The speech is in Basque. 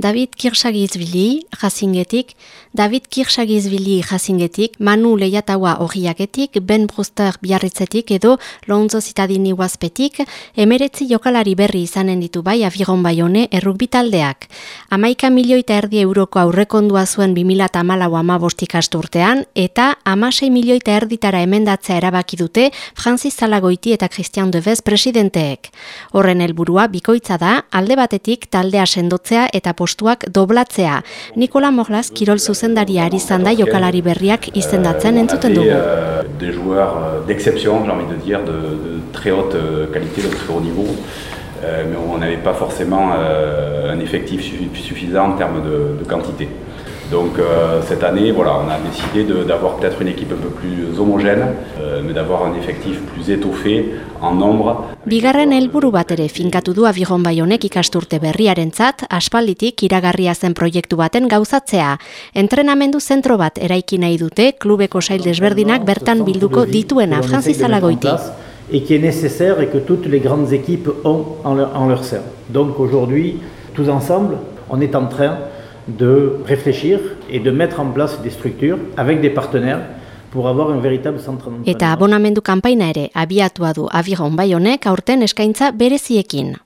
David Kirsagizbili jazingetik, David Kirsagizbili jazingetik, Manu Leiataua horiaketik, Ben Bruster biarritzetik edo Lonzo Zitadini guazpetik, emeretzi jokalari berri izanen ditu bai afiron baione errukbi taldeak. Amaika milioita erdi euroko aurrekondua zuen 2008 amabostik asturtean, eta amasei milioita erditara emendatzea erabaki dute Francis Zalagoiti eta Christian Devez presidenteek. Horren helburua bikoitza da, alde batetik taldea sendotzea eta des joueurs euh, d'exception, j'ai envie de dire, de, très haute euh, qualité, de très haut niveau. Euh, mais on n'avait pas forcément un effectif suffisant en termes de quantité. Donc euh, cette année, voilà, on a décidé d'avoir peut-être une équipe un peu plus homogène, euh, mais d'avoir un effectif plus étoffé en nombre. Bigarren helburu bat ere finkatu du Abigon Baionek ikasturte berriarentzat, aspalditik iragarria zen proiektu baten gauzatzea. Entrenamendu zentro bat eraiki nahi dute klubeko sail desberdinak bertan bilduko dituena Francis Alagoiti. Et qui est nécessaire et que toutes les grandes équipes ont en leur, en leur sein. Donc aujourd'hui, tous ensemble, on est en train de réfléchir et de mettre en place des structures avec des partenaires pour avoir un véritable centre. Eta abonamendu kanpaina ere abiatua du Aviron Baionek aurten eskaintza bereziekin.